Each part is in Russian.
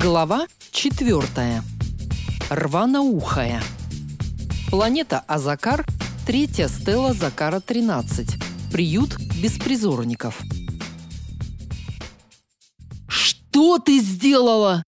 Глава 4. Рваноухая. Планета Азакар, третья стела Закара-13. Приют беспризорников. «Что ты сделала?»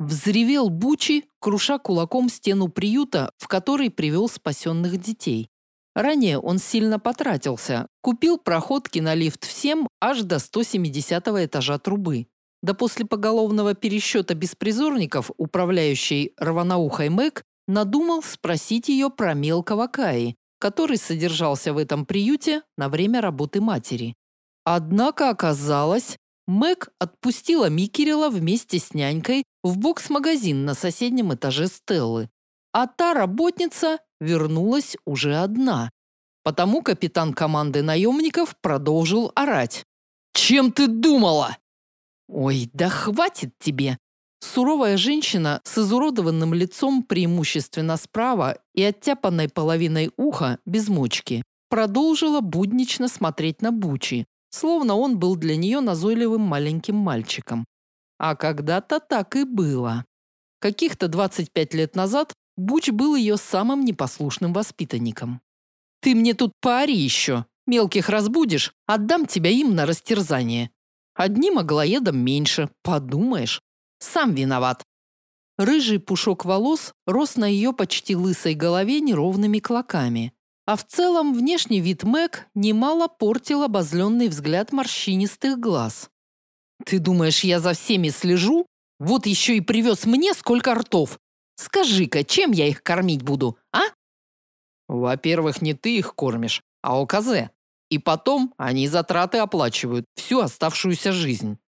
Взревел Бучи, круша кулаком стену приюта, в который привел спасенных детей. Ранее он сильно потратился, купил проходки на лифт всем аж до 170 этажа трубы. Да после поголовного пересчета беспризорников управляющий рваноухой Мэг надумал спросить ее про мелкого Каи, который содержался в этом приюте на время работы матери. Однако оказалось, Мэг отпустила Микерила вместе с нянькой в бокс-магазин на соседнем этаже Стеллы, а та работница вернулась уже одна. Потому капитан команды наемников продолжил орать. «Чем ты думала?» «Ой, да хватит тебе!» Суровая женщина с изуродованным лицом преимущественно справа и оттяпанной половиной уха без мочки продолжила буднично смотреть на Бучи, словно он был для нее назойливым маленьким мальчиком. А когда-то так и было. Каких-то 25 лет назад Буч был ее самым непослушным воспитанником. «Ты мне тут поори еще. Мелких разбудишь, отдам тебя им на растерзание. Одним аглоедом меньше, подумаешь. Сам виноват. Рыжий пушок волос рос на ее почти лысой голове неровными клоками. А в целом внешний вид Мэг немало портил обозленный взгляд морщинистых глаз. «Ты думаешь, я за всеми слежу? Вот еще и привез мне сколько ртов. Скажи-ка, чем я их кормить буду, а?» «Во-первых, не ты их кормишь, а ОКЗ. И потом они затраты оплачивают всю оставшуюся жизнь.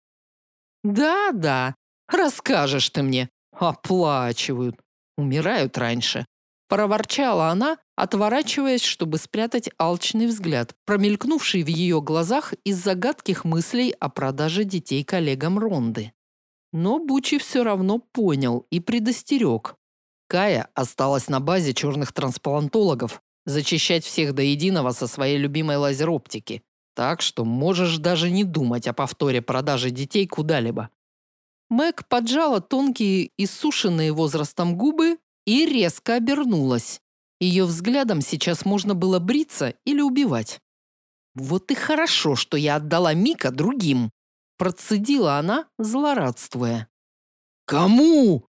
Да-да, расскажешь ты мне. Оплачивают. Умирают раньше. Проворчала она, отворачиваясь, чтобы спрятать алчный взгляд, промелькнувший в ее глазах из загадких мыслей о продаже детей коллегам Ронды. Но Бучи все равно понял и предостерег. Кая осталась на базе черных трансплантологов, зачищать всех до единого со своей любимой лазероптики. Так что можешь даже не думать о повторе продажи детей куда-либо. Мэг поджала тонкие, иссушенные возрастом губы и резко обернулась. Ее взглядом сейчас можно было бриться или убивать. «Вот и хорошо, что я отдала Мика другим», процедила она, злорадствуя. «Кому?»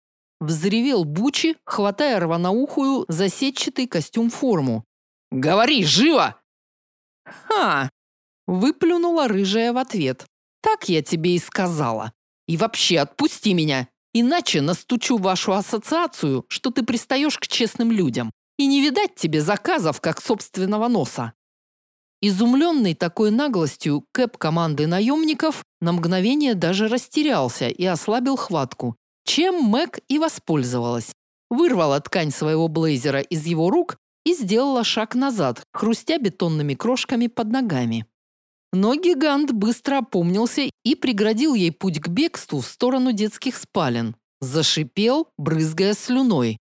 Взревел Бучи, хватая рваноухую за сетчатый костюм-форму. «Говори, живо!» «Ха!» – выплюнула рыжая в ответ. «Так я тебе и сказала. И вообще отпусти меня, иначе настучу вашу ассоциацию, что ты пристаешь к честным людям. И не видать тебе заказов, как собственного носа». Изумленный такой наглостью, Кэп команды наемников на мгновение даже растерялся и ослабил хватку, чем Мэг и воспользовалась. Вырвала ткань своего блейзера из его рук и сделала шаг назад, хрустя бетонными крошками под ногами. Но гигант быстро опомнился и преградил ей путь к бегству в сторону детских спален. Зашипел, брызгая слюной.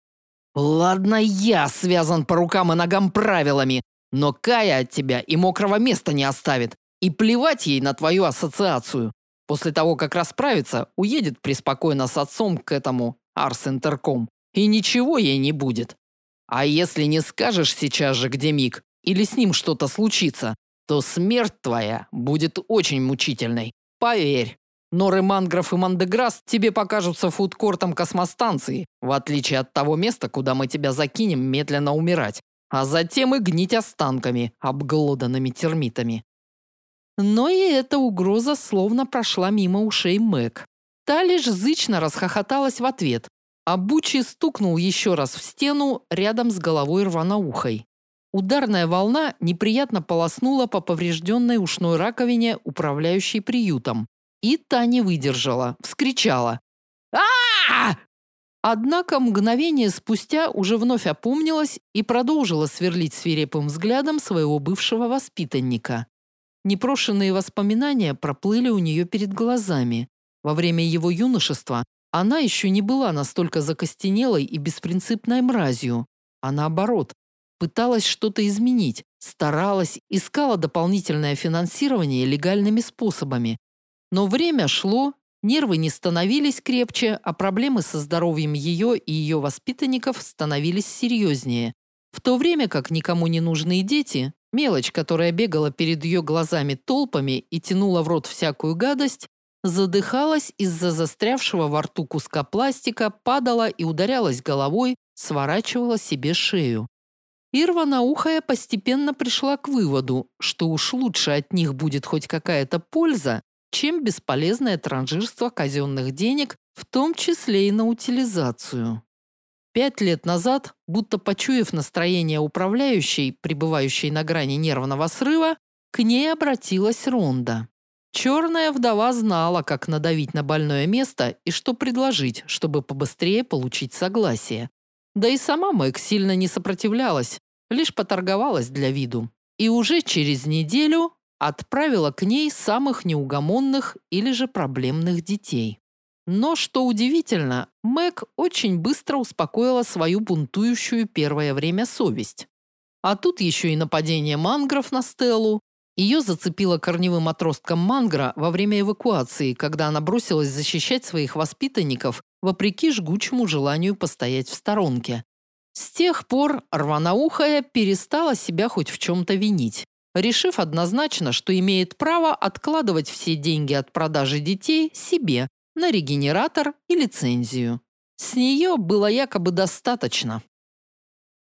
«Ладно, я связан по рукам и ногам правилами, но Кая от тебя и мокрого места не оставит. И плевать ей на твою ассоциацию. После того, как расправится, уедет преспокойно с отцом к этому Арс Интерком. И ничего ей не будет. А если не скажешь сейчас же, где Мик, или с ним что-то случится, то смерть твоя будет очень мучительной. Поверь. Норы Мангров и Мандеграсс тебе покажутся фудкортом космостанции, в отличие от того места, куда мы тебя закинем медленно умирать, а затем и гнить останками, обглоданными термитами. Но и эта угроза словно прошла мимо ушей Мэг. Та лишь зычно расхохоталась в ответ, а Бучи стукнул еще раз в стену рядом с головой рваноухой. Ударная волна неприятно полоснула по поврежденной ушной раковине, управляющей приютом. И та не выдержала, вскричала. а, Однако мгновение спустя уже вновь опомнилась и продолжила сверлить свирепым взглядом своего бывшего воспитанника. Непрошенные воспоминания проплыли у нее перед глазами. Во время его юношества она еще не была настолько закостенелой и беспринципной мразью, а наоборот, пыталась что-то изменить, старалась, искала дополнительное финансирование легальными способами. Но время шло, Нервы не становились крепче, а проблемы со здоровьем ее и ее воспитанников становились серьезнее. В то время как никому не нужные дети, мелочь, которая бегала перед ее глазами толпами и тянула в рот всякую гадость, задыхалась из-за застрявшего во рту куска пластика, падала и ударялась головой, сворачивала себе шею. Ирва Наухая постепенно пришла к выводу, что уж лучше от них будет хоть какая-то польза, чем бесполезное транжирство казенных денег, в том числе и на утилизацию. Пять лет назад, будто почуяв настроение управляющей, пребывающей на грани нервного срыва, к ней обратилась Ронда. Черная вдова знала, как надавить на больное место и что предложить, чтобы побыстрее получить согласие. Да и сама Мэг сильно не сопротивлялась, лишь поторговалась для виду. И уже через неделю отправила к ней самых неугомонных или же проблемных детей. Но, что удивительно, Мэг очень быстро успокоила свою бунтующую первое время совесть. А тут еще и нападение мангров на Стеллу. Ее зацепило корневым отростком мангра во время эвакуации, когда она бросилась защищать своих воспитанников, вопреки жгучему желанию постоять в сторонке. С тех пор рваноухая перестала себя хоть в чем-то винить решив однозначно, что имеет право откладывать все деньги от продажи детей себе на регенератор и лицензию. С нее было якобы достаточно.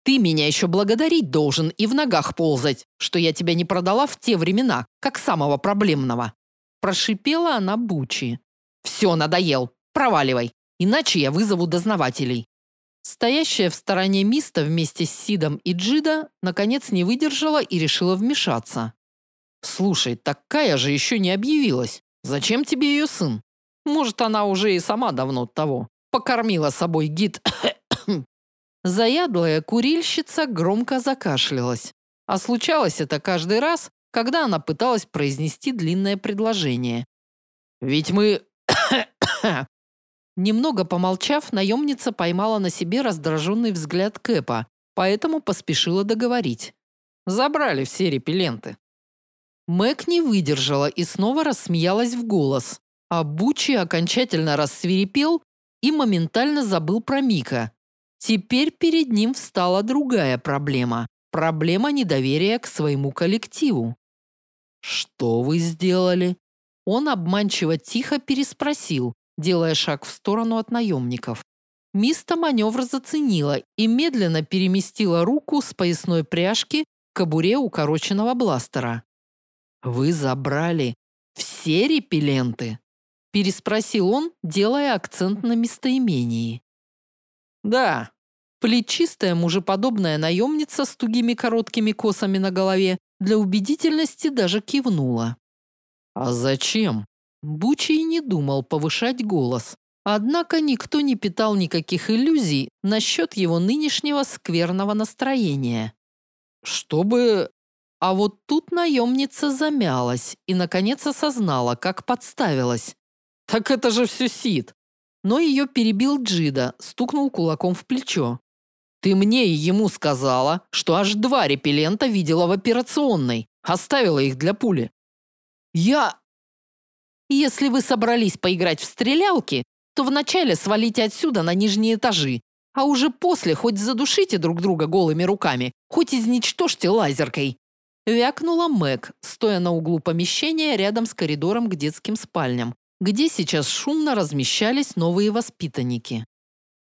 Ты меня еще благодарить должен и в ногах ползать, что я тебя не продала в те времена, как самого проблемного. Прошипела она Бучи. Все, надоел. Проваливай, иначе я вызову дознавателей. Стоящая в стороне Миста вместе с Сидом и Джида наконец не выдержала и решила вмешаться. «Слушай, такая же еще не объявилась. Зачем тебе ее сын? Может, она уже и сама давно того. Покормила собой гид...» Заядлая курильщица громко закашлялась. А случалось это каждый раз, когда она пыталась произнести длинное предложение. «Ведь мы Немного помолчав, наемница поймала на себе раздраженный взгляд Кэпа, поэтому поспешила договорить. Забрали все репелленты. Мэг не выдержала и снова рассмеялась в голос, а Бучи окончательно рассвирепел и моментально забыл про Мика. Теперь перед ним встала другая проблема – проблема недоверия к своему коллективу. «Что вы сделали?» Он обманчиво тихо переспросил, делая шаг в сторону от наемников. Миста маневр заценила и медленно переместила руку с поясной пряжки к кобуре укороченного бластера. «Вы забрали все репелленты?» – переспросил он, делая акцент на местоимении. «Да». Плечистая мужеподобная наемница с тугими короткими косами на голове для убедительности даже кивнула. «А зачем?» Бучи и не думал повышать голос. Однако никто не питал никаких иллюзий насчет его нынешнего скверного настроения. Чтобы... А вот тут наемница замялась и, наконец, осознала, как подставилась. «Так это же все Сид!» Но ее перебил Джида, стукнул кулаком в плечо. «Ты мне и ему сказала, что аж два репеллента видела в операционной, оставила их для пули». «Я... Если вы собрались поиграть в стрелялки, то вначале свалите отсюда на нижние этажи, а уже после хоть задушите друг друга голыми руками, хоть изничтожьте лазеркой. Вякнула Мэг, стоя на углу помещения рядом с коридором к детским спальням, где сейчас шумно размещались новые воспитанники.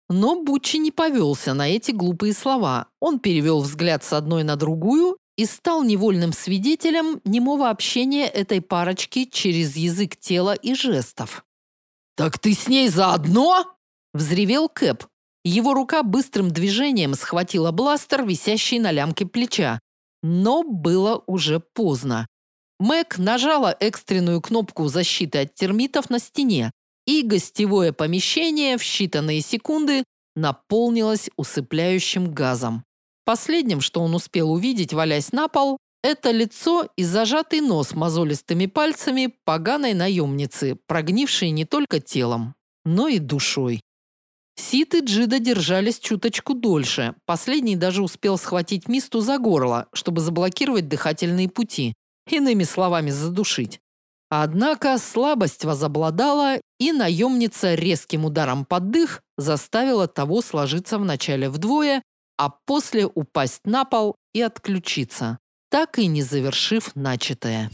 Но Буччи не повелся на эти глупые слова. Он перевел взгляд с одной на другую и стал невольным свидетелем немого общения этой парочки через язык тела и жестов. «Так ты с ней заодно?» – взревел Кэп. Его рука быстрым движением схватила бластер, висящий на лямке плеча. Но было уже поздно. Мэг нажала экстренную кнопку защиты от термитов на стене, и гостевое помещение в считанные секунды наполнилось усыпляющим газом. Последним, что он успел увидеть, валясь на пол, это лицо и зажатый нос мозолистыми пальцами поганой наемницы, прогнившей не только телом, но и душой. Сит и Джида держались чуточку дольше. Последний даже успел схватить Мисту за горло, чтобы заблокировать дыхательные пути, иными словами, задушить. Однако слабость возобладала, и наемница резким ударом под дых заставила того сложиться вначале вдвое, а после упасть на пол и отключиться, так и не завершив начатое.